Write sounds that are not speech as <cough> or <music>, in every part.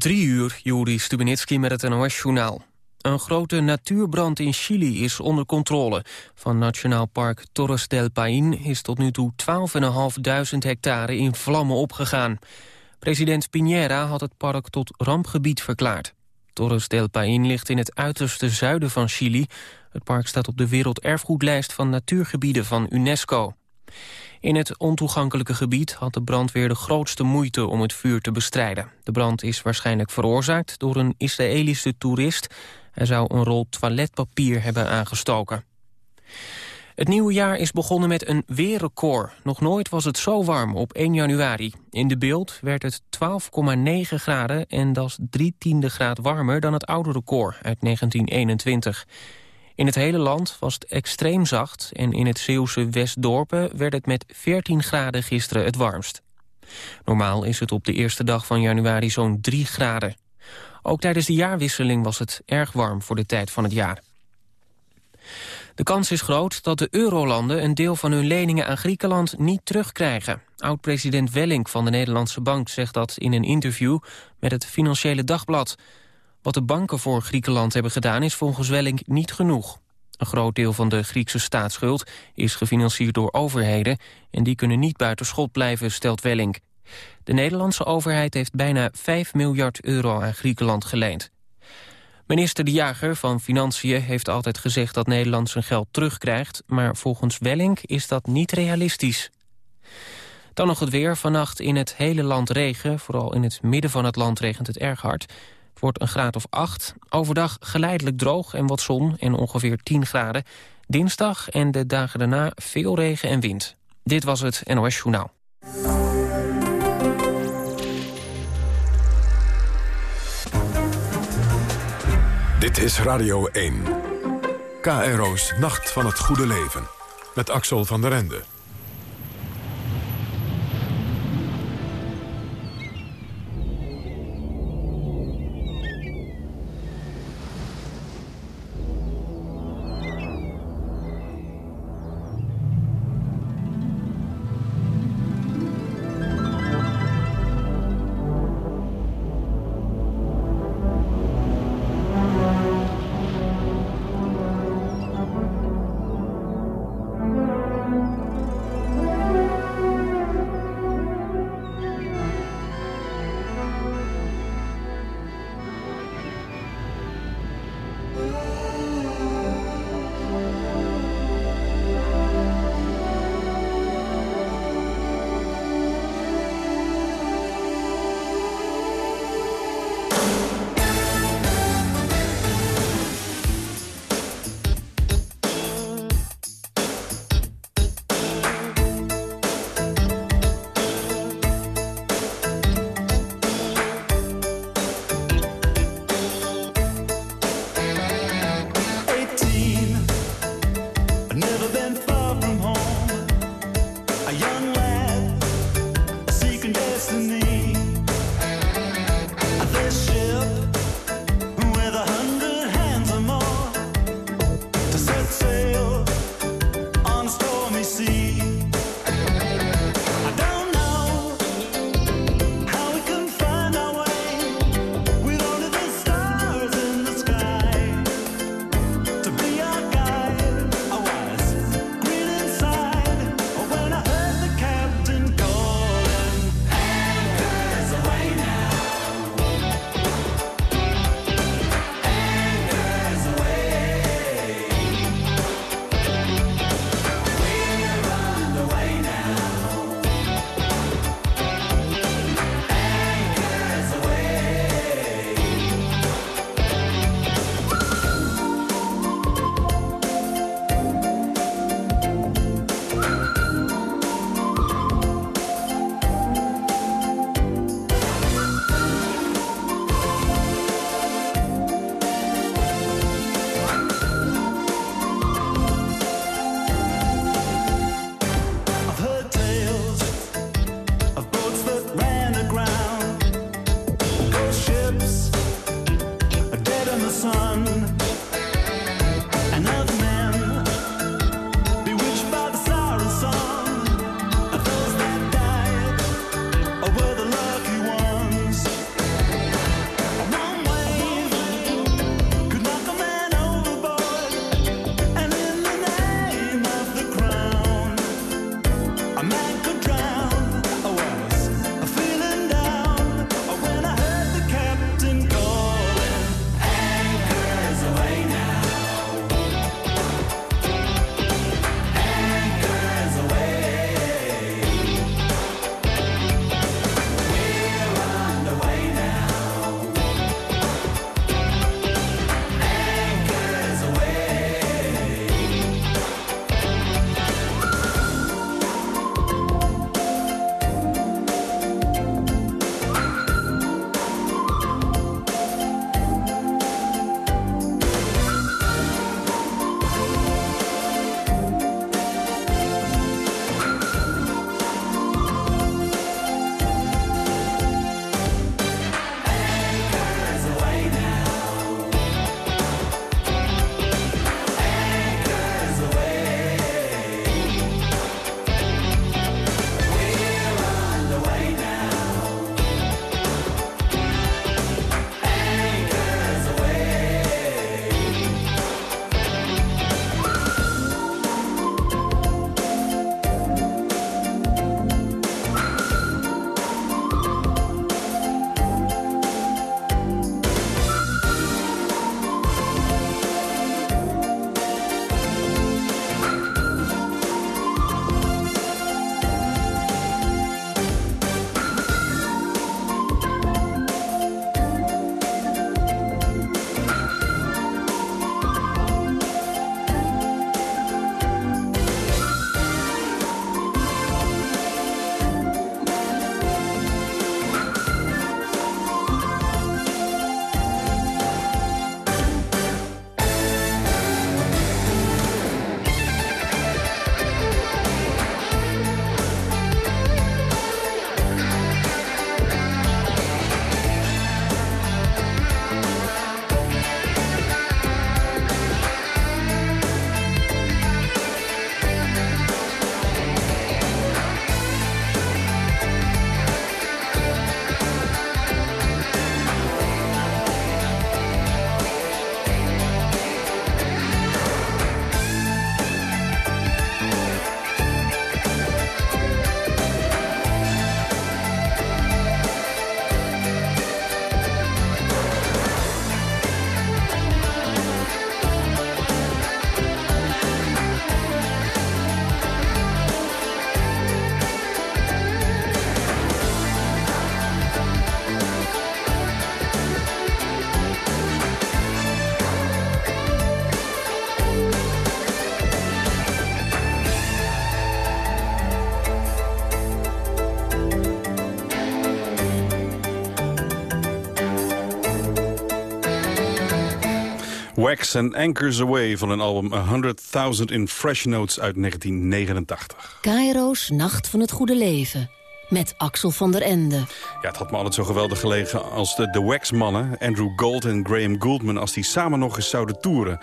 Drie uur, Juri Stubenitski met het NOS-journaal. Een grote natuurbrand in Chili is onder controle. Van Nationaal Park Torres del Paine is tot nu toe 12.500 hectare in vlammen opgegaan. President Piñera had het park tot rampgebied verklaard. Torres del Paine ligt in het uiterste zuiden van Chili. Het park staat op de werelderfgoedlijst van natuurgebieden van UNESCO. In het ontoegankelijke gebied had de brandweer de grootste moeite om het vuur te bestrijden. De brand is waarschijnlijk veroorzaakt door een Israëlische toerist. Hij zou een rol toiletpapier hebben aangestoken. Het nieuwe jaar is begonnen met een weerrecord. Nog nooit was het zo warm op 1 januari. In de beeld werd het 12,9 graden en dat is drie tiende graad warmer dan het oude record uit 1921. In het hele land was het extreem zacht en in het Zeeuwse Westdorpen werd het met 14 graden gisteren het warmst. Normaal is het op de eerste dag van januari zo'n 3 graden. Ook tijdens de jaarwisseling was het erg warm voor de tijd van het jaar. De kans is groot dat de eurolanden een deel van hun leningen aan Griekenland niet terugkrijgen. Oud-president Wellink van de Nederlandse Bank zegt dat in een interview met het Financiële Dagblad. Wat de banken voor Griekenland hebben gedaan is volgens Welling niet genoeg. Een groot deel van de Griekse staatsschuld is gefinancierd door overheden... en die kunnen niet buiten schot blijven, stelt Welling. De Nederlandse overheid heeft bijna 5 miljard euro aan Griekenland geleend. Minister De Jager van Financiën heeft altijd gezegd dat Nederland zijn geld terugkrijgt... maar volgens Welling is dat niet realistisch. Dan nog het weer. Vannacht in het hele land regen. Vooral in het midden van het land regent het erg hard wordt een graad of 8. Overdag geleidelijk droog en wat zon en ongeveer 10 graden. Dinsdag en de dagen daarna veel regen en wind. Dit was het NOS Journaal. Dit is Radio 1. KRO's Nacht van het Goede Leven. Met Axel van der Ende. Wax and Anchors Away van een album 100.000 in Fresh Notes uit 1989. Cairo's Nacht van het Goede Leven met Axel van der Ende. Ja, het had me altijd zo geweldig gelegen als de, de Wax-mannen... Andrew Gold en Graham Gouldman... als die samen nog eens zouden toeren.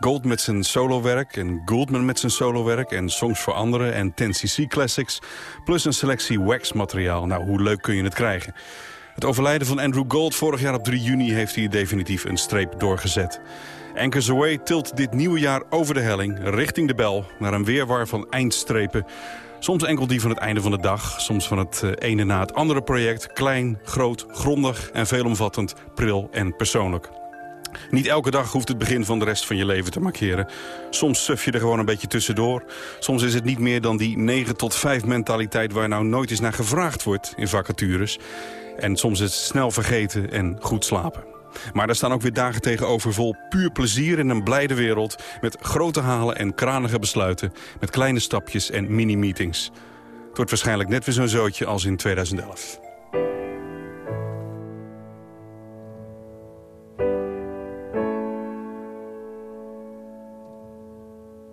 Gold met zijn solowerk en Gouldman met zijn solowerk... en Songs voor Anderen en 10cc Classics... plus een selectie Wax-materiaal. Nou, hoe leuk kun je het krijgen? Het overlijden van Andrew Gold vorig jaar op 3 juni... heeft hij definitief een streep doorgezet. Anchors Away tilt dit nieuwe jaar over de helling... richting de bel, naar een weerwar van eindstrepen... Soms enkel die van het einde van de dag, soms van het eh, ene na het andere project. Klein, groot, grondig en veelomvattend, pril en persoonlijk. Niet elke dag hoeft het begin van de rest van je leven te markeren. Soms suf je er gewoon een beetje tussendoor. Soms is het niet meer dan die 9 tot 5 mentaliteit... waar nou nooit eens naar gevraagd wordt in vacatures. En soms is het snel vergeten en goed slapen. Maar er staan ook weer dagen tegenover vol puur plezier in een blijde wereld... met grote halen en kranige besluiten, met kleine stapjes en mini-meetings. Het wordt waarschijnlijk net weer zo'n zootje als in 2011.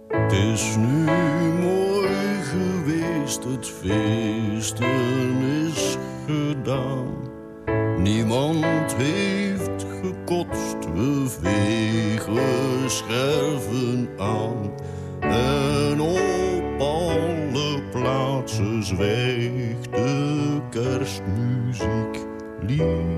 Het is nu mooi geweest, het feesten is gedaan. Niemand heeft You.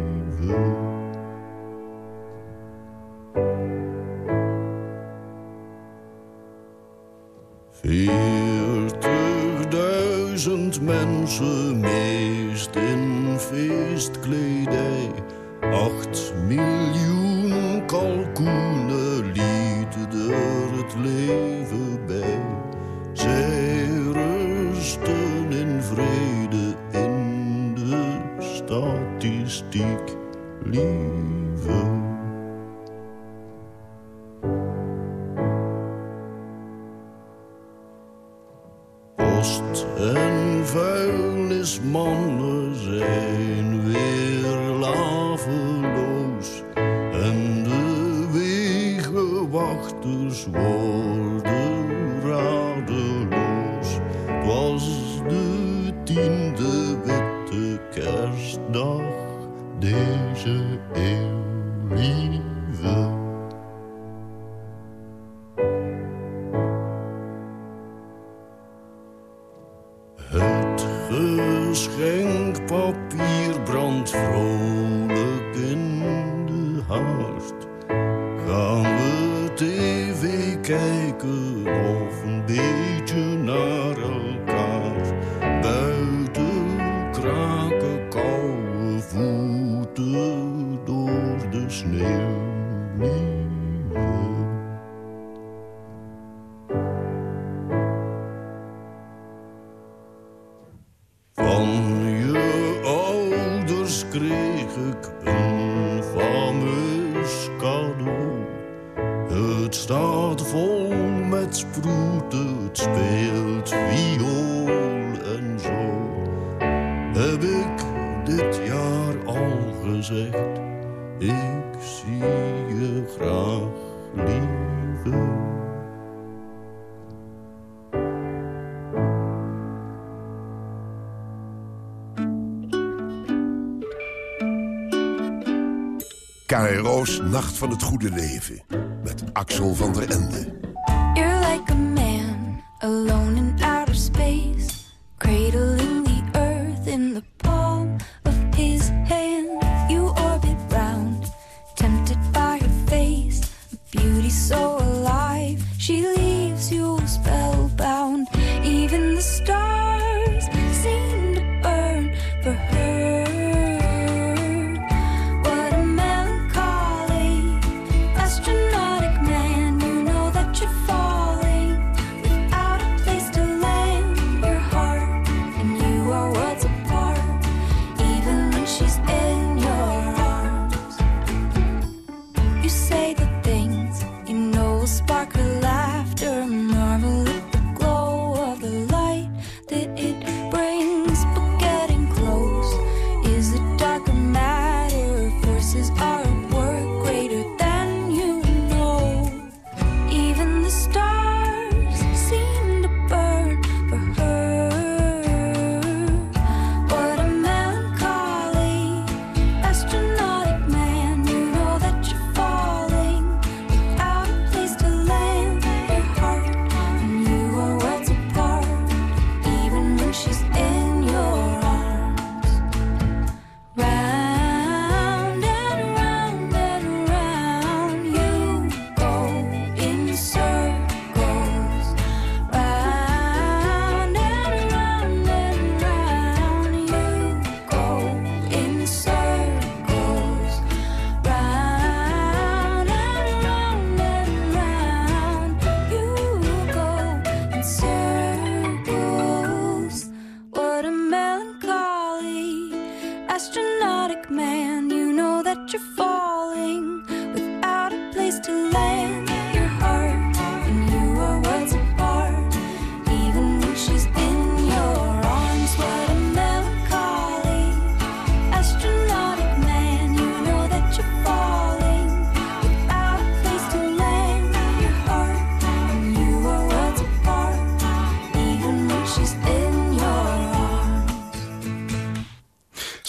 Nacht van het Goede Leven. Met Axel van der Ende.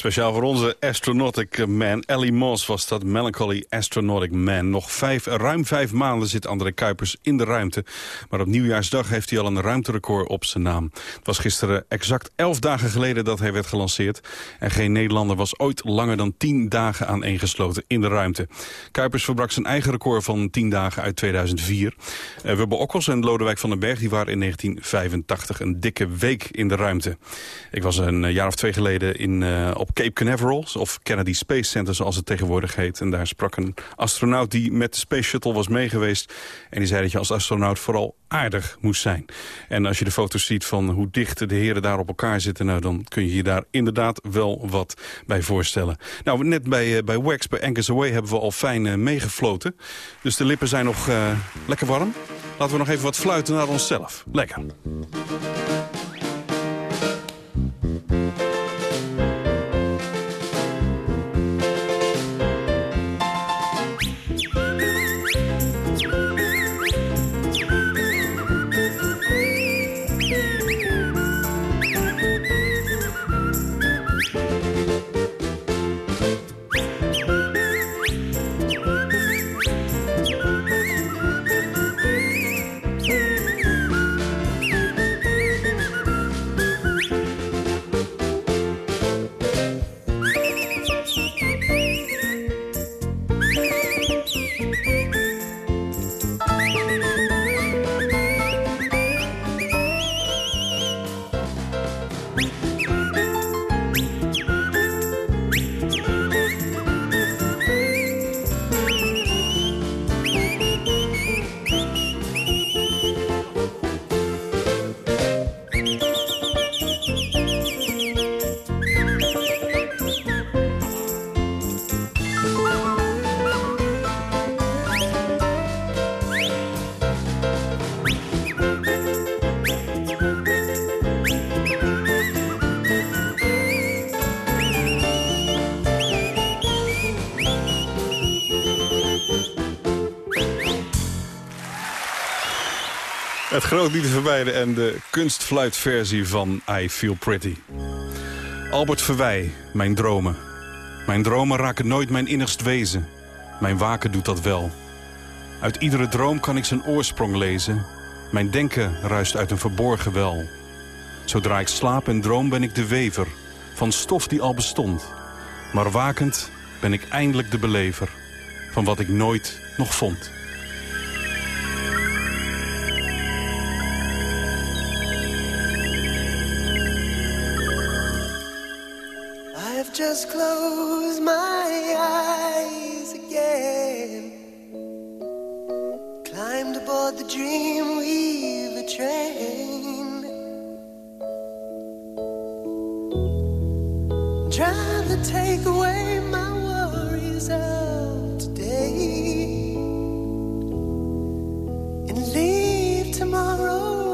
Speciaal voor onze astronautic man, Ellie Moss was dat Melancholy Astronautic Man. Nog vijf, ruim vijf maanden zit André Kuipers in de ruimte. Maar op nieuwjaarsdag heeft hij al een ruimterecord op zijn naam. Het was gisteren exact elf dagen geleden dat hij werd gelanceerd. En geen Nederlander was ooit langer dan tien dagen aaneengesloten in de ruimte. Kuipers verbrak zijn eigen record van tien dagen uit 2004. Uh, Wubbe Okkels en Lodewijk van den Berg die waren in 1985 een dikke week in de ruimte. Ik was een eh, jaar of twee geleden in, uh, op Cape Canaveral, of Kennedy Space Center zoals het tegenwoordig heet. En daar sprak een astronaut die met de Space Shuttle was meegeweest. En die zei dat je als astronaut vooral aardig moest zijn. En als je de foto's ziet van hoe dicht de heren daar op elkaar zitten... Nou, dan kun je je daar inderdaad wel wat bij voorstellen. Nou, net bij, uh, bij Wax, bij Anchors Away, hebben we al fijn uh, meegefloten. Dus de lippen zijn nog uh, lekker warm. Laten we nog even wat fluiten naar onszelf. Lekker. Het grootlied voorbij en de kunstfluitversie van I Feel Pretty. Albert Verwij, mijn dromen. Mijn dromen raken nooit mijn innigst wezen. Mijn waken doet dat wel. Uit iedere droom kan ik zijn oorsprong lezen. Mijn denken ruist uit een verborgen wel. Zodra ik slaap en droom ben ik de wever van stof die al bestond. Maar wakend ben ik eindelijk de belever van wat ik nooit nog vond. Just close my eyes again. Climbed aboard the Dreamweaver train. Trying to take away my worries of today. And leave tomorrow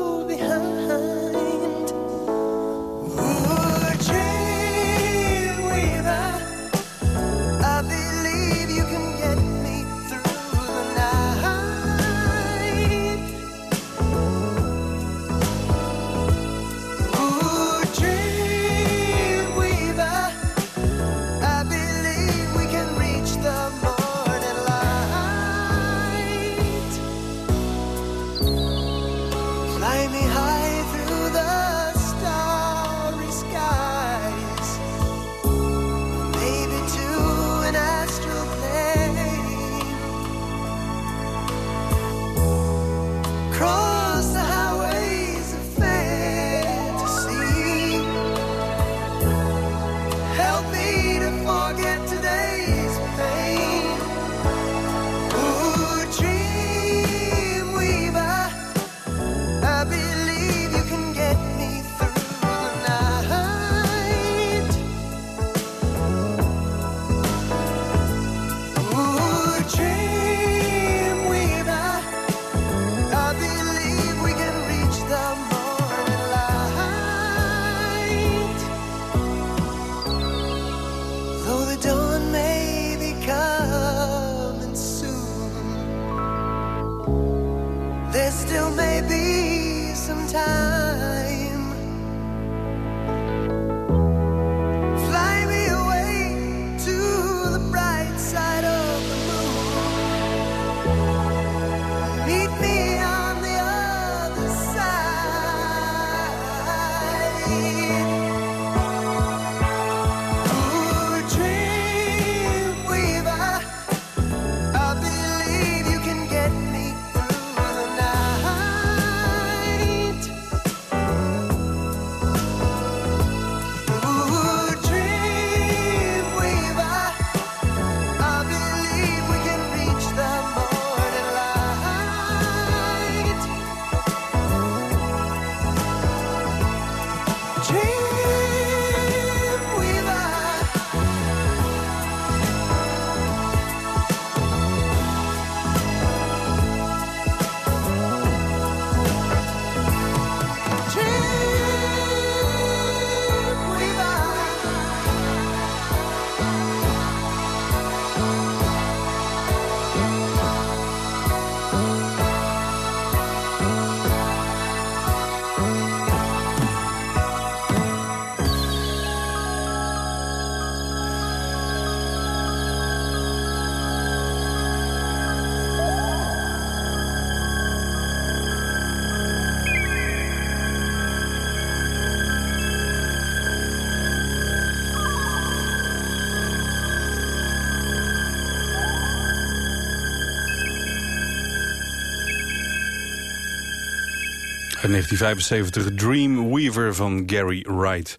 1975 Dreamweaver van Gary Wright.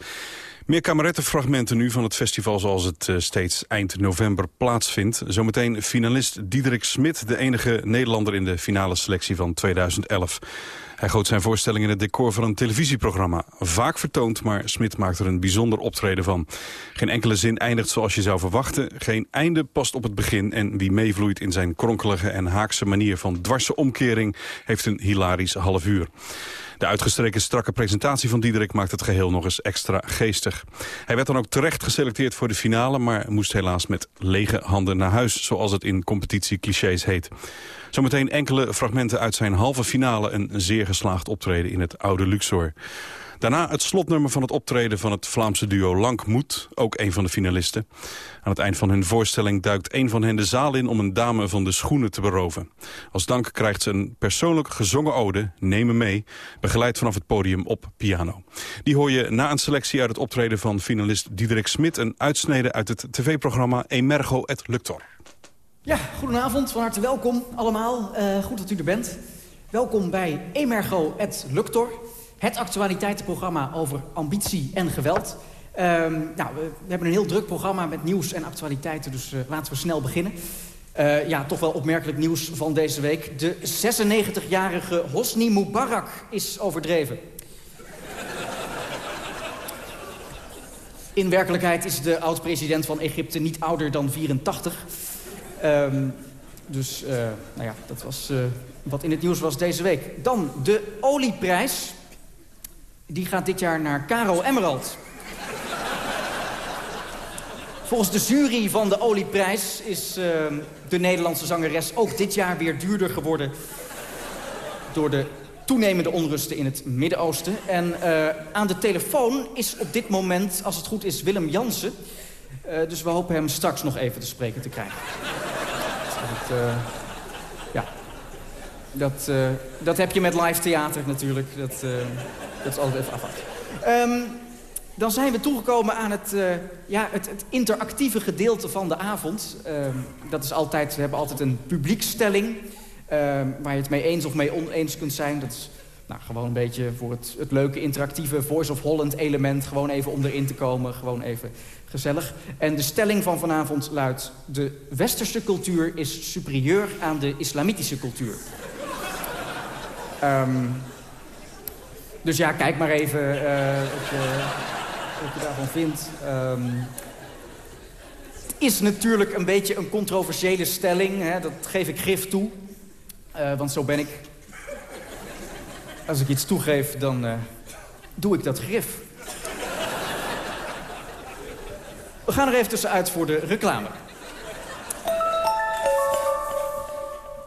Meer kamerettenfragmenten nu van het festival zoals het uh, steeds eind november plaatsvindt. Zometeen finalist Diederik Smit, de enige Nederlander in de finale selectie van 2011. Hij goot zijn voorstelling in het decor van een televisieprogramma. Vaak vertoond, maar Smit maakt er een bijzonder optreden van. Geen enkele zin eindigt zoals je zou verwachten. Geen einde past op het begin. En wie meevloeit in zijn kronkelige en haakse manier van dwarse omkering... heeft een hilarisch half uur. De uitgestreken strakke presentatie van Diederik maakt het geheel nog eens extra geestig. Hij werd dan ook terecht geselecteerd voor de finale... maar moest helaas met lege handen naar huis, zoals het in competitie-clichés heet. Zometeen enkele fragmenten uit zijn halve finale... een zeer geslaagd optreden in het oude Luxor. Daarna het slotnummer van het optreden van het Vlaamse duo Lankmoed, ook een van de finalisten. Aan het eind van hun voorstelling duikt een van hen de zaal in om een dame van de schoenen te beroven. Als dank krijgt ze een persoonlijk gezongen ode, Neem me mee, begeleid vanaf het podium op piano. Die hoor je na een selectie uit het optreden van finalist Diederik Smit, een uitsnede uit het tv-programma Emergo et Luctor. Ja, goedenavond, van harte welkom allemaal. Uh, goed dat u er bent. Welkom bij Emergo et Luctor. Het actualiteitenprogramma over ambitie en geweld. Um, nou, we, hebben een heel druk programma met nieuws en actualiteiten, dus uh, laten we snel beginnen. Uh, ja, toch wel opmerkelijk nieuws van deze week. De 96-jarige Hosni Mubarak is overdreven. In werkelijkheid is de oud-president van Egypte niet ouder dan 84. Um, dus, uh, nou ja, dat was wat in het nieuws was deze week. Dan de olieprijs die gaat dit jaar naar Caro Emerald. Volgens de jury van de Olieprijs is uh, de Nederlandse zangeres ook dit jaar weer duurder geworden... door de toenemende onrusten in het Midden-Oosten. En uh, aan de telefoon is op dit moment, als het goed is, Willem Jansen. Uh, dus we hopen hem straks nog even te spreken te krijgen. Dat, ja. Dat, dat heb je met live theater natuurlijk. Dat, dat is altijd even afwachten. Um, dan zijn we toegekomen aan het, uh, ja, het, het, interactieve gedeelte van de avond. Um, dat is altijd, we hebben altijd een publiekstelling... Um, waar je het mee eens of mee oneens kunt zijn. Dat is nou, gewoon een beetje voor het, het leuke interactieve Voice of Holland element. Gewoon even om erin te komen, gewoon even gezellig. En de stelling van vanavond luidt... de westerse cultuur is superieur aan de islamitische cultuur. Um, dus ja, kijk maar even uh, wat, je, je, daarvan vindt. Het is natuurlijk een beetje een controversiële stelling. Hè? Dat geef ik grif toe. Uh, want zo ben ik. Als ik iets toegeef, dan uh, doe ik dat grif. We gaan er even tussenuit voor de reclame.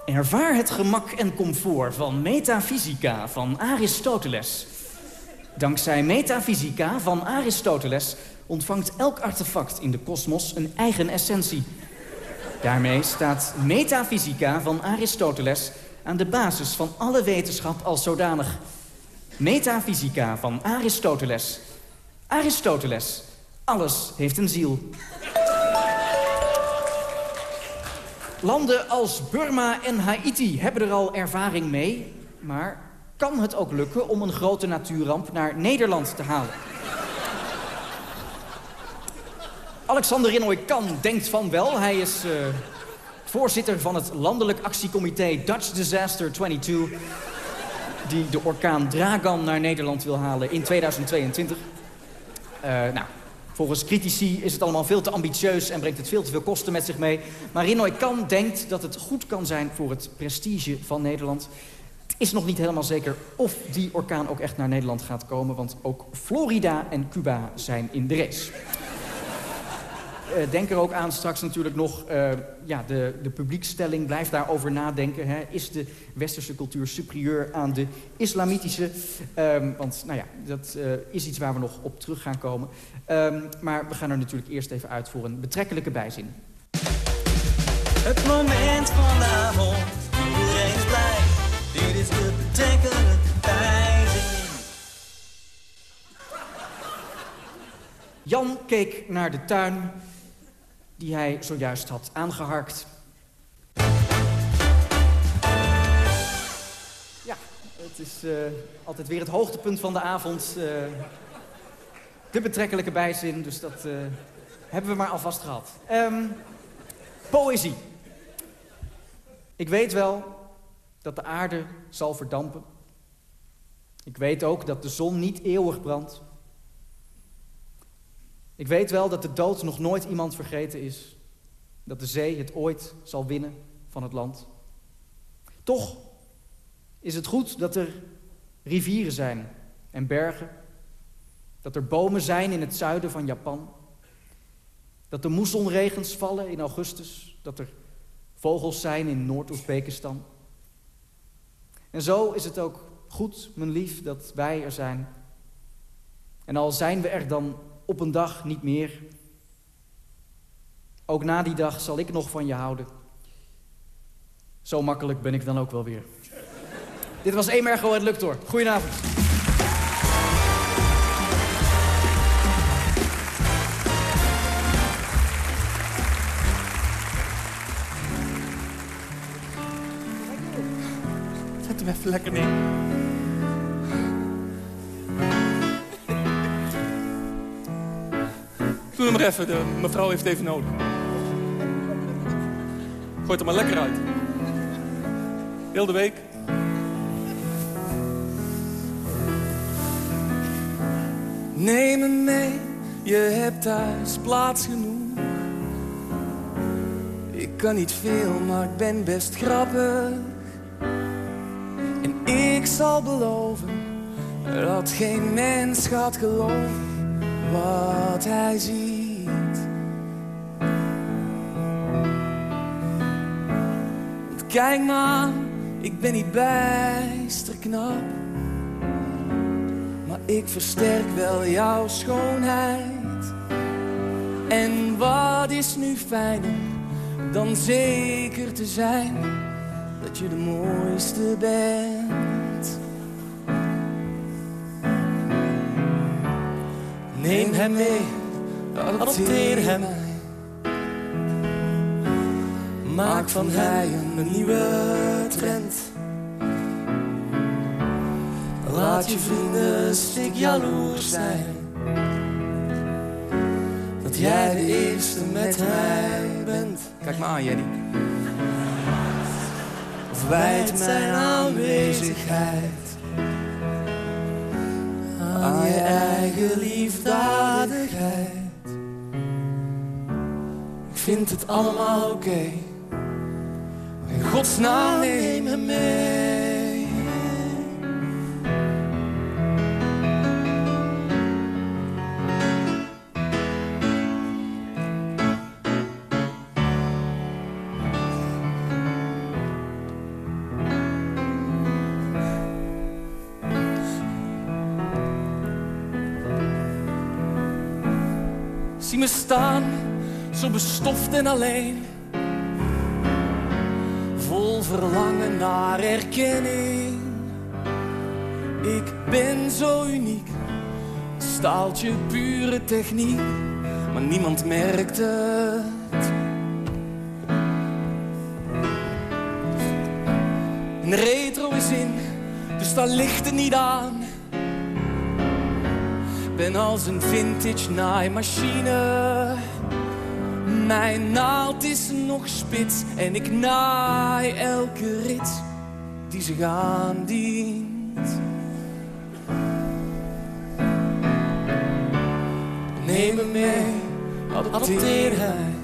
Ervaar het gemak en comfort van metafysica van Aristoteles. Dankzij metafysica van Aristoteles ontvangt elk artefact in de kosmos een eigen essentie. Daarmee staat metafysica van Aristoteles aan de basis van alle wetenschap als zodanig. Metafysica van Aristoteles. Aristoteles. Alles heeft een ziel. Landen als Burma en Haiti hebben er al ervaring mee. Maar kan het ook lukken om een grote natuurramp naar Nederland te halen? <laughs> Alexander Rinoy Kan denkt van wel. Hij is uh, voorzitter van het landelijk actiecomité Dutch Disaster 22... die de orkaan Dragan naar Nederland wil halen in 2022. Uh, nou, Volgens critici is het allemaal veel te ambitieus en brengt het veel te veel kosten met zich mee. Maar Rinoy Kan denkt dat het goed kan zijn voor het prestige van Nederland. Het is nog niet helemaal zeker of die orkaan ook echt naar Nederland gaat komen... want ook Florida en Cuba zijn in de race. Uh, denk er ook aan straks natuurlijk nog, uh, ja, de, de publiekstelling. Blijf daarover nadenken. Hè. Is de westerse cultuur superieur aan de islamitische? Um, want nou ja, dat uh, is iets waar we nog op terug gaan komen. Um, maar we gaan er natuurlijk eerst even uit voor een betrekkelijke bijzin. Het moment van de avond, iedereen is blij. Dit is de betrekkelijke bijzin. Jan keek naar de tuin die hij zojuist had aangeharkt. Ja, uh, Het is eh, altijd weer het hoogtepunt van de avond. eh, de betrekkelijke bijzin, dus dat eh, hebben we maar alvast gehad. Ehm, poëzie. Ik weet wel dat de aarde zal verdampen. Ik weet ook dat de zon niet eeuwig brandt. Ik weet wel dat de dood nog nooit iemand vergeten is. Dat de zee het ooit zal winnen van het land. Toch is het goed dat er rivieren zijn en bergen. Dat er bomen zijn in het zuiden van Japan. Dat er moessonregens vallen in augustus. Dat er vogels zijn in Noord-Oezbekistan. En zo is het ook goed, mijn lief, dat wij er zijn. En al zijn we er dan op een dag niet meer... ook na die dag zal ik nog van je houden. Zo makkelijk ben ik dan ook wel weer. Dit was Emergo het Luctor. Goedenavond. Zet hem even lekker neer. Even, de mevrouw heeft even nodig. Gooi het er maar lekker uit. Heel de week. Neem me mee, je hebt thuis plaats genoeg. Ik kan niet veel, maar ik ben best grappig. En ik zal beloven dat geen mens gaat geloven wat hij ziet. Want kijk maar, ik ben niet bijster knap. Maar ik versterk wel jouw schoonheid. En wat is nu fijner dan zeker te zijn dat je de mooiste bent. Neem hem mee, adopteer hem. Maak van hij een nieuwe trend. Laat je vrienden stik jaloers zijn. Dat jij de eerste met mij bent. Kijk maar aan, Jenny. Wijd mijn aanwezigheid aan je eigen liefdadigheid. Ik vind het allemaal oké. Maar in godsnaam neem me mee. Zie me staan, zo bestoft en alleen. Vol verlangen naar erkenning. Ik ben zo uniek, staaltje pure techniek, maar niemand merkt het. Een retro is in, dus daar ligt het niet aan. Ben als een vintage naaimachine. Mijn naald is nog spits en ik naai elke rit die zich aandient. Neem me mee, adopteer hij.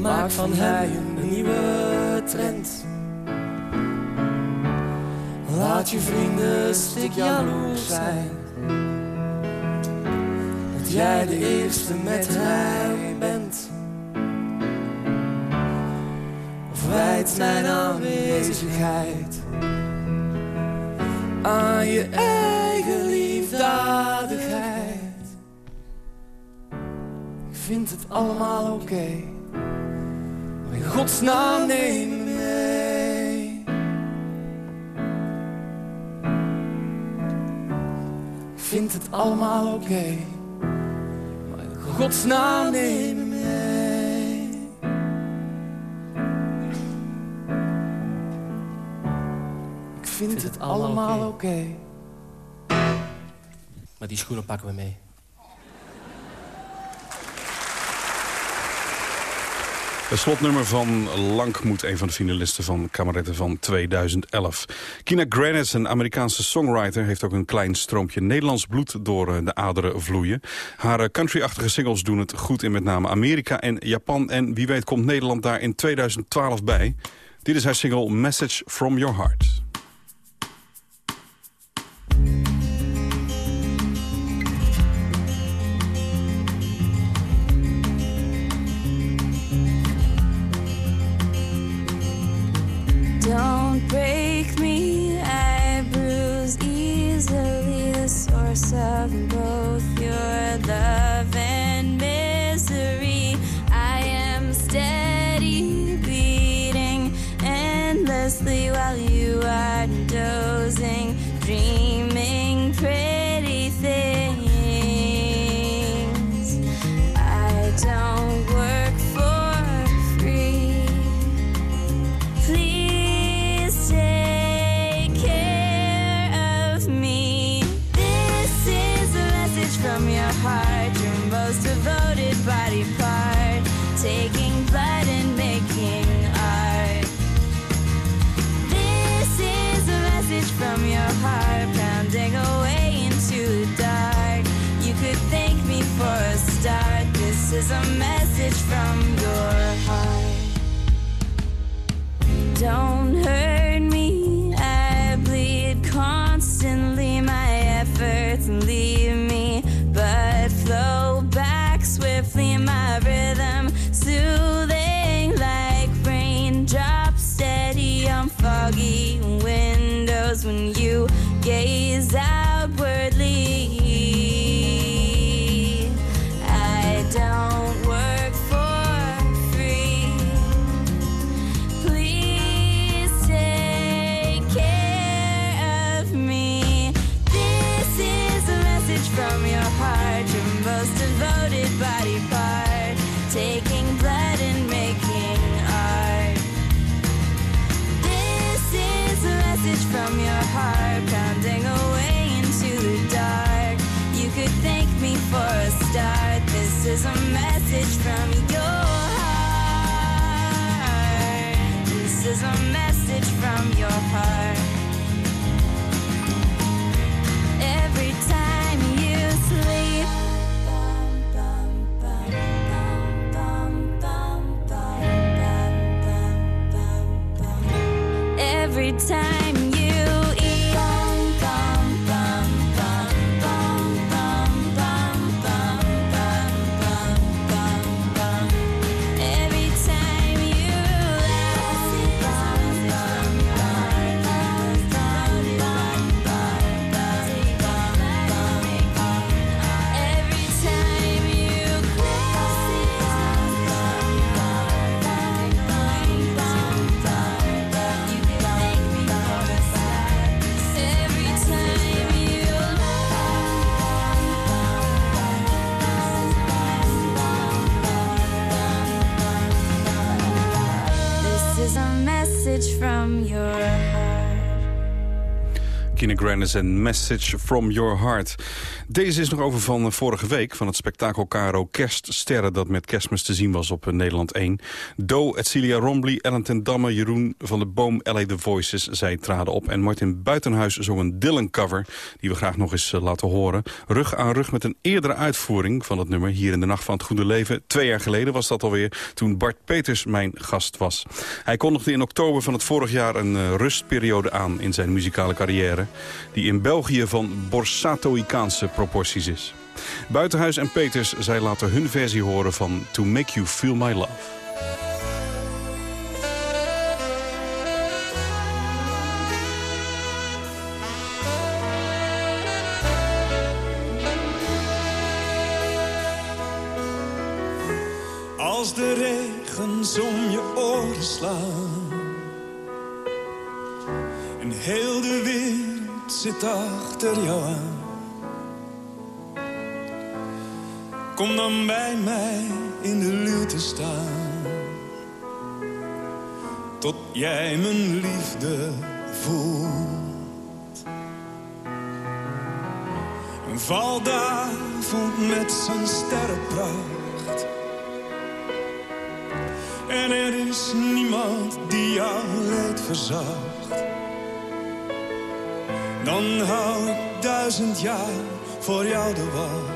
Maak van hij een nieuwe trend. Laat je vrienden stik jaloers zijn. Dat jij de eerste met hij bent. Wijd mijn aanwezigheid aan je eigen liefdadigheid. Ik vind het allemaal oké. Maar in godsnaam neem me mee. Ik vind het allemaal oké. Godsnaam neem me mee. vind het allemaal oké. Maar die schoenen pakken we mee. Het slotnummer van Lankmoed, een van de finalisten van Kameretten van 2011. Kina Granitz, een Amerikaanse songwriter... heeft ook een klein stroompje Nederlands bloed door eh, de aderen vloeien. Haar eh, country-achtige singles doen het goed in met name Amerika en Japan. En wie weet komt Nederland daar in 2012 bij. Dit is haar single Message From Your Heart. A message from your heart, time Kina Grannis en Message from Your Heart. Deze is nog over van eh, vorige week, van het spektakel Caro Kerststerren... dat met kerstmis te zien was op eh, Nederland 1. Do, Edcilia Rombly, Ellen ten Damme, Jeroen van de Boom, L.A. The Voices, zij traden op. En Martin Buitenhuis zong een Dylan-cover, die we graag nog eens eh, laten horen. Rug aan rug met een eerdere uitvoering van het nummer... hier in de Nacht van het Goede Leven. Twee jaar geleden was dat alweer, toen Bart Peters mijn gast was. Hij kondigde in oktober van het vorig jaar een rustperiode aan... in zijn muzikale carrière, die in België van Borsatoïkaanse proporties is. Buitenhuis en Peters, zij laten hun versie horen van To Make You Feel My Love. Als de regens om je oren slaan En heel de wereld zit achter jou aan Kom dan bij mij in de luw te staan Tot jij mijn liefde voelt. Een valt met zijn sterrenpracht. En er is niemand die jouw leed verzacht. Dan hou ik duizend jaar voor jou de wacht.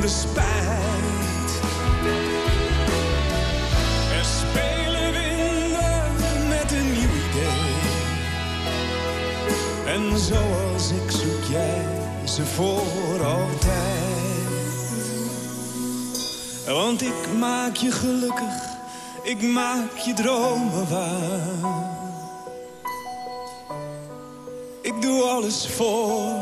de spijt. Er spelen winden met een nieuw idee. En zoals ik zoek jij ze voor altijd. Want ik maak je gelukkig, ik maak je dromen waar. Ik doe alles voor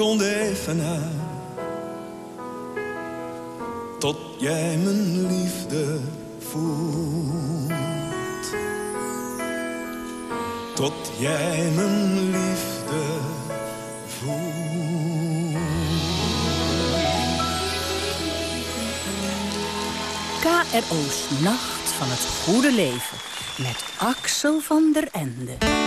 rond even na. Tot jij mijn liefde voelt. Tot jij mijn liefde voelt. KRO's Nacht van het Goede Leven. Met Axel van der Ende.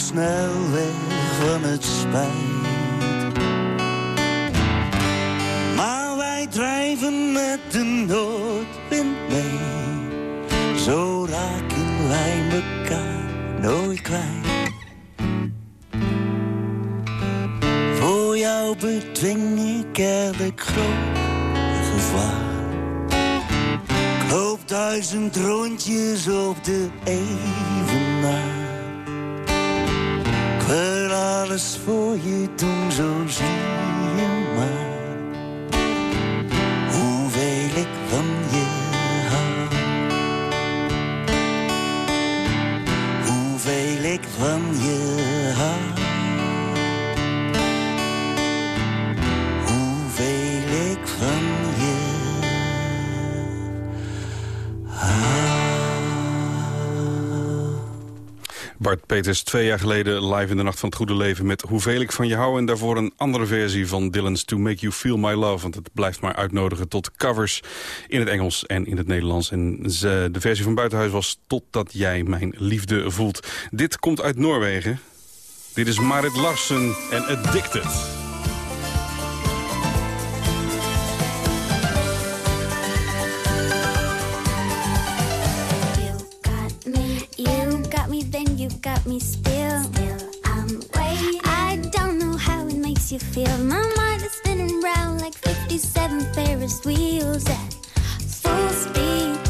Snel weg van het spijt. Maar wij drijven met de noordwind mee. Zo raken wij elkaar nooit kwijt. Voor jou bedwing ik elk groot gevaar. Loop duizend rondjes op de evenaar. Alles voor je doen, zo Bart Peters, twee jaar geleden live in de Nacht van het Goede Leven... met Hoeveel ik van je hou en daarvoor een andere versie van Dylan's To Make You Feel My Love. Want het blijft maar uitnodigen tot covers in het Engels en in het Nederlands. En de versie van Buitenhuis was Totdat jij mijn liefde voelt. Dit komt uit Noorwegen. Dit is Marit Larsen en Addicted. Got me still. I'm waiting. I don't know how it makes you feel. My mind is spinning round like 57 Ferris wheels at full speed.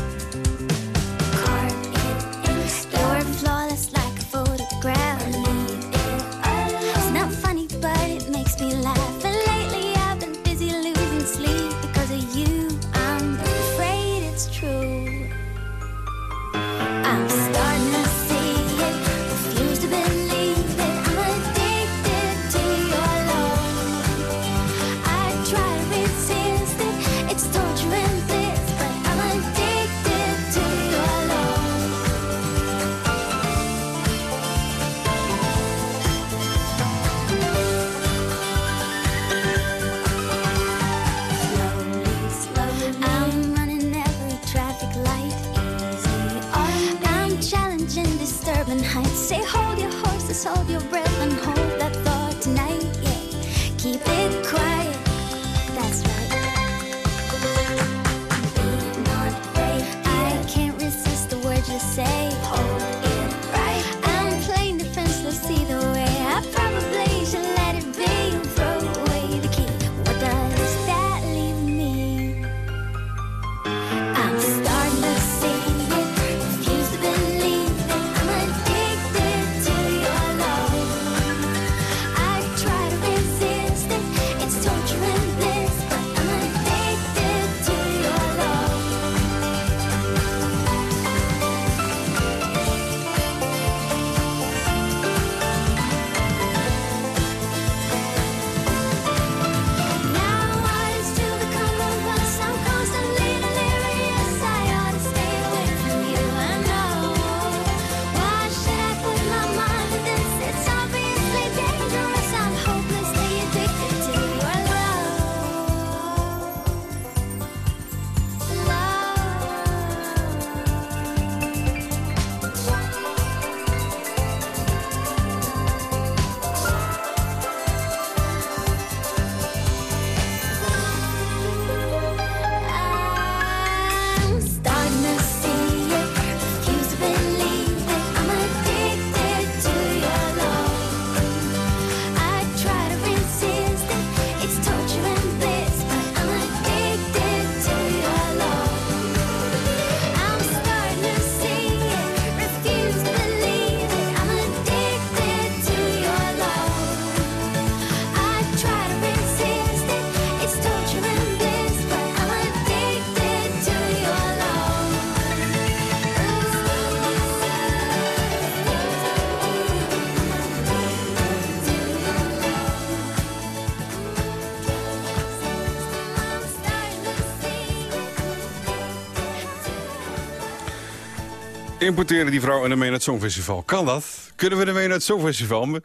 Importeren die vrouw en dan mee naar het Songfestival. Kan dat? Kunnen we ermee naar het Songfestival?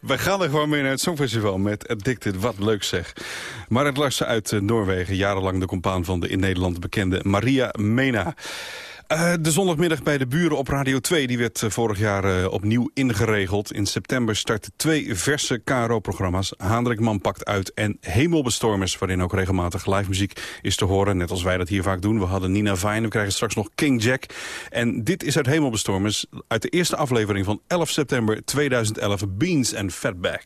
We gaan er gewoon mee naar het Songfestival met Addicted. Wat leuk zeg. Marit Larsen uit eh, Noorwegen. Jarenlang de compaan van de in Nederland bekende Maria Mena. Uh, de zondagmiddag bij de buren op Radio 2 die werd uh, vorig jaar uh, opnieuw ingeregeld. In september starten twee verse KRO-programma's. Haandrikman pakt uit en Hemelbestormers... waarin ook regelmatig live muziek is te horen. Net als wij dat hier vaak doen. We hadden Nina Vine, we krijgen straks nog King Jack. En dit is uit Hemelbestormers uit de eerste aflevering van 11 september 2011. Beans and Fatback.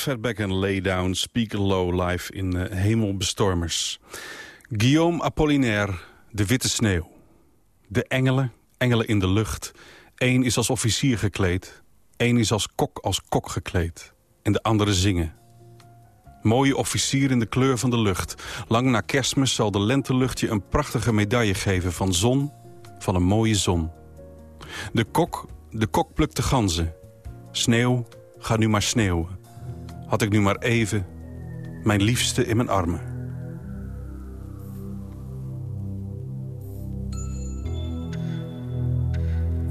Fatback en Lay Down, Speak Low live in uh, Hemelbestormers. Guillaume Apollinaire, De Witte Sneeuw. De engelen, engelen in de lucht. Eén is als officier gekleed. Eén is als kok als kok gekleed. En de andere zingen. Mooie officier in de kleur van de lucht. Lang na kerstmis zal de lentelucht je een prachtige medaille geven... van zon, van een mooie zon. De kok, de kok plukt de ganzen. Sneeuw, ga nu maar sneeuwen had ik nu maar even mijn liefste in mijn armen.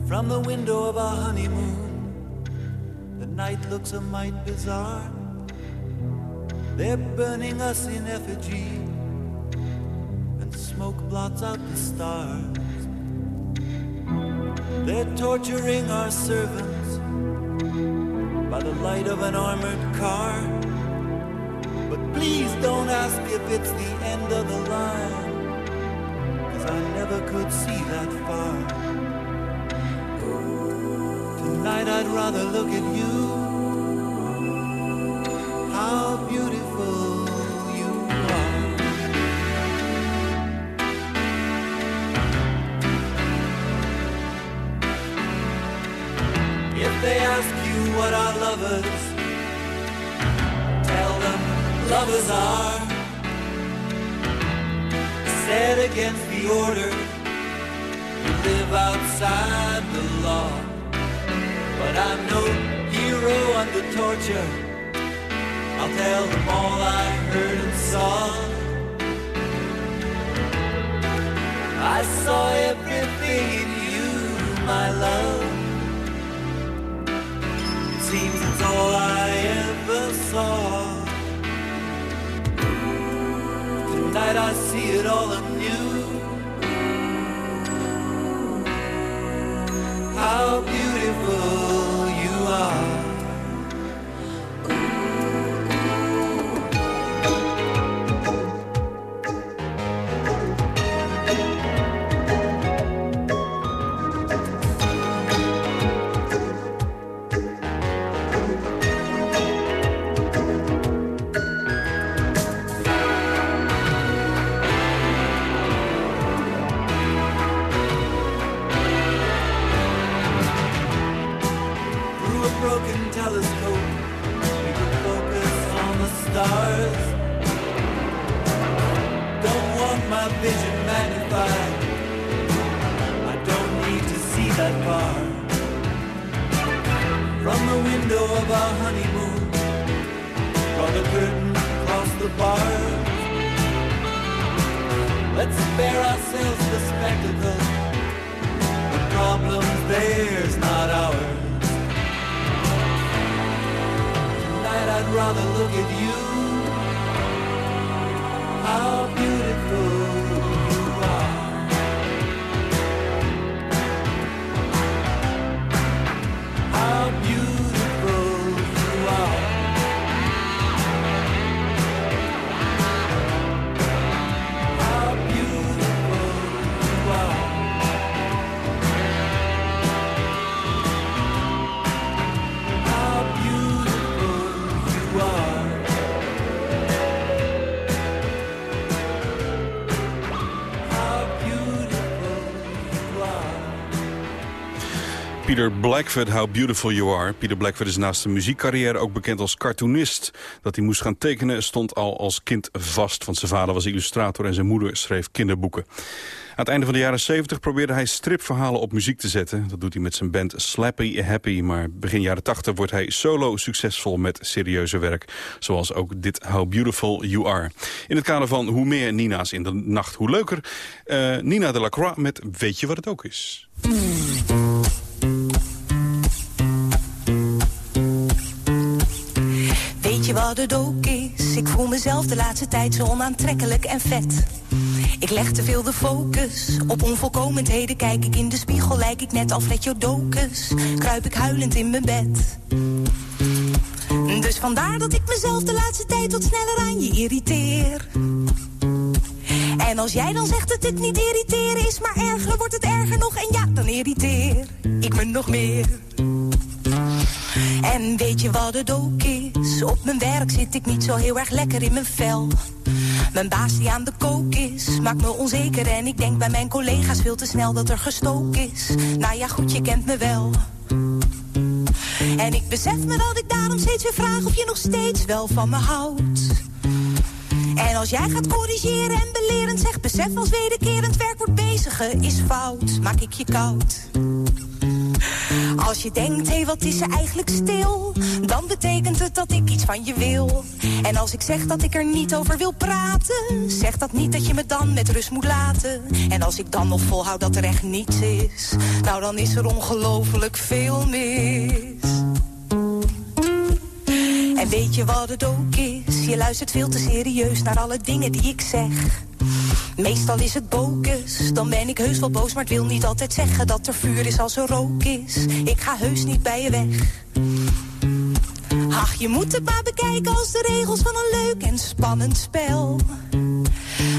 From the window of our honeymoon The night looks a mite bizarre They're burning us in effigy And smoke blots out the stars They're torturing our servants by the light of an armored car. But please don't ask if it's the end of the line, cause I never could see that far. Tonight I'd rather look at you. How beautiful If they ask you what our lovers tell them lovers are. Set against the order we live outside the law. But I'm no hero under torture. I'll tell them all I heard and saw. I saw everything in you my love all I ever saw. Tonight I see it all Peter Blackford, How Beautiful You Are. Peter Blackford is naast zijn muziekcarrière ook bekend als cartoonist. Dat hij moest gaan tekenen stond al als kind vast. Want zijn vader was illustrator en zijn moeder schreef kinderboeken. Aan het einde van de jaren 70 probeerde hij stripverhalen op muziek te zetten. Dat doet hij met zijn band Slappy Happy. Maar begin jaren 80 wordt hij solo succesvol met serieuze werk. Zoals ook dit How Beautiful You Are. In het kader van hoe meer Nina's in de nacht, hoe leuker. Eh, Nina de Lacroix met Weet je wat het ook is? Weet wat het ook is? Ik voel mezelf de laatste tijd zo onaantrekkelijk en vet. Ik leg te veel de focus op onvolkomenheden. Kijk ik in de spiegel, lijk ik net Alfred Jodokus. Kruip ik huilend in mijn bed. Dus vandaar dat ik mezelf de laatste tijd wat sneller aan je irriteer. En als jij dan zegt dat het niet irriteren is, maar erger, wordt het erger nog. En ja, dan irriteer ik me nog meer. En weet je wat het ook is? Op mijn werk zit ik niet zo heel erg lekker in mijn vel. Mijn baas die aan de kook is, maakt me onzeker. En ik denk bij mijn collega's veel te snel dat er gestoken is. Nou ja, goed, je kent me wel. En ik besef me dat ik daarom steeds weer vraag of je nog steeds wel van me houdt. En als jij gaat corrigeren en belerend zegt, besef als wederkerend werk wordt bezigen is fout, maak ik je koud. Als je denkt, hé, hey, wat is er eigenlijk stil? Dan betekent het dat ik iets van je wil. En als ik zeg dat ik er niet over wil praten, zeg dat niet dat je me dan met rust moet laten. En als ik dan nog volhoud dat er echt niets is, nou dan is er ongelooflijk veel mis. En weet je wat het ook is? Je luistert veel te serieus naar alle dingen die ik zeg. Meestal is het bokus, dan ben ik heus wel boos, maar het wil niet altijd zeggen dat er vuur is als er rook is. Ik ga heus niet bij je weg. Ach, je moet het maar bekijken als de regels van een leuk en spannend spel.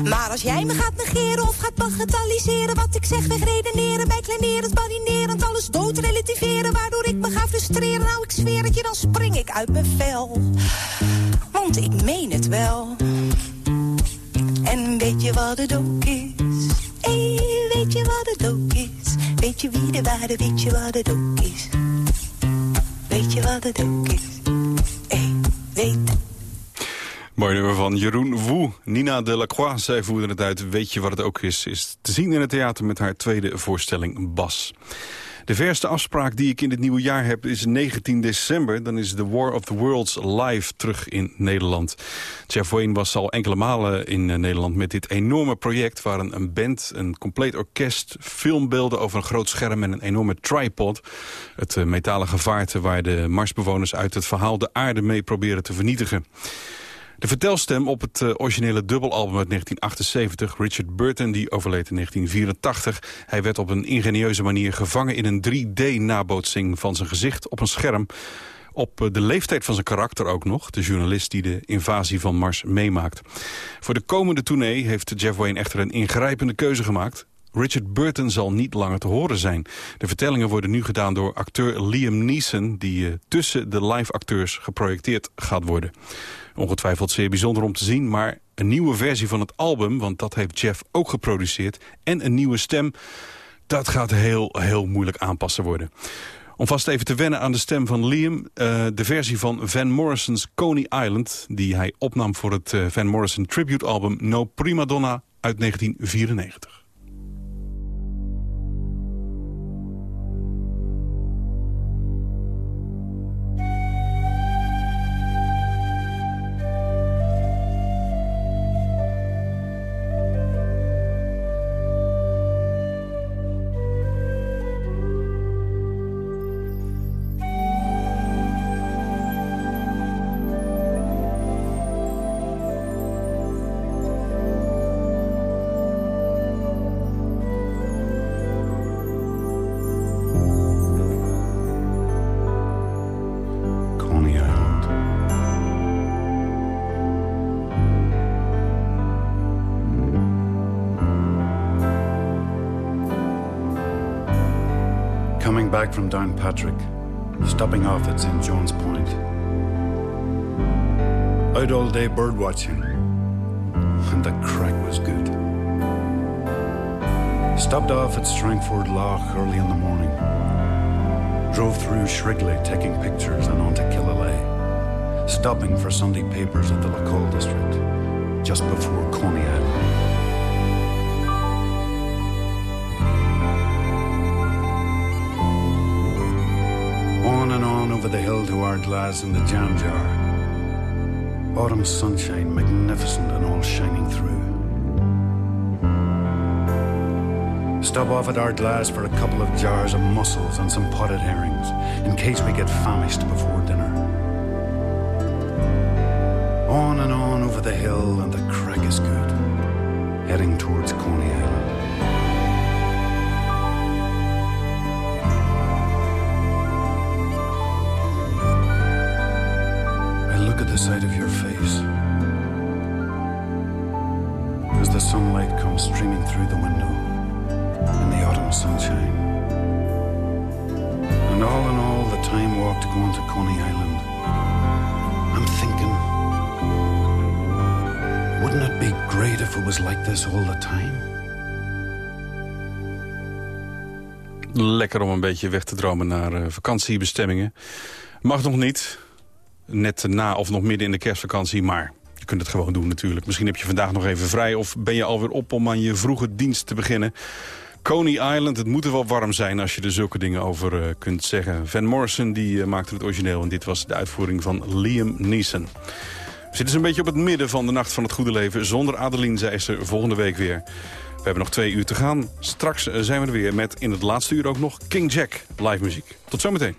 Maar als jij me gaat negeren of gaat bagatelliseren wat ik zeg, wegredeneren, bij kleinerend, barinerend, alles dood relativeren, waardoor ik me ga frustreren, nou ik zweer het je, dan spring ik uit mijn vel. Want ik meen het wel. En weet je wat het ook is? Hey, weet je wat het ook is? Weet je wie de waarde, weet je wat het ook is? Weet je wat het ook is? Hey, weet Mooi nummer van Jeroen Woe. Nina de Lacroix, zij voerde het uit. Weet je wat het ook is? Is te zien in het theater met haar tweede voorstelling Bas. De verste afspraak die ik in het nieuwe jaar heb is 19 december. Dan is The War of the Worlds live terug in Nederland. Jeff Wayne was al enkele malen in eh, Nederland met dit enorme project... waar een, band, een compleet orkest, filmbeelden over een groot scherm... en een enorme tripod, het uh, metalen gevaarte... waar de Marsbewoners uit het verhaal de aarde mee proberen te vernietigen. De vertelstem op het uh, originele dubbelalbum uit 1978, Richard Burton, die overleed in 1984. Hij werd op een ingenieuze manier gevangen in een 3D-nabootsing van zijn gezicht op een scherm. Op uh, de leeftijd van zijn karakter ook nog, de journalist die de invasie van Mars meemaakt. Voor de komende tournee heeft Jeff Wayne echter een ingrijpende keuze gemaakt. Richard Burton zal niet langer te horen zijn. De vertellingen worden nu gedaan door acteur Liam Neeson... die uh, tussen de live-acteurs geprojecteerd gaat worden. Ongetwijfeld zeer bijzonder om te zien, maar een nieuwe versie van het album... want dat heeft Jeff ook geproduceerd, en een nieuwe stem... dat gaat heel, heel moeilijk aanpassen worden. Om vast even te wennen aan de stem van Liam. eh, de versie van Van Morrison's Coney Island... die hij opnam voor het eh, Van Morrison tribute album No Prima Donna uit 1994. Back from Downpatrick, stopping off at St. John's Point. Out all day bird watching, and the crack was good. Stopped off at Strangford Lough early in the morning. Drove through Shrigley taking pictures and on to Killalay, stopping for Sunday papers at the Lacole district, just before Coney Island. Over the hill to Ardglass in the Jam Jar. Autumn sunshine, magnificent and all shining through. Stop off at Ardglass for a couple of jars of mussels and some potted herrings, in case we get famished before dinner. On and on over the hill, and the crack is good, heading towards Coney Island. The side of your face as the sunlight comes streaming through the window in the autumn sunshine. And all in all, the time walked going to Coney Island. I'm thinking, wouldn't it be great if it was like this all the time? Lekker om een beetje weg te dromen naar eh, vakantiebestemmingen. Mag nog niet. Net na of nog midden in de kerstvakantie, maar je kunt het gewoon doen natuurlijk. Misschien heb je vandaag nog even vrij of ben je alweer op om aan je vroege dienst te beginnen. Coney Island, het moet er wel warm zijn als je er zulke dingen over eh, kunt zeggen. Van Morrison die, eh, maakte het origineel en dit was de uitvoering van Liam Neeson. We zitten een beetje op het midden van de Nacht van het Goede Leven. Zonder Adeline, zij is er volgende week weer. We hebben nog twee uur te gaan. Straks eh, zijn we er weer met in het laatste uur ook nog King Jack live muziek. Tot zometeen.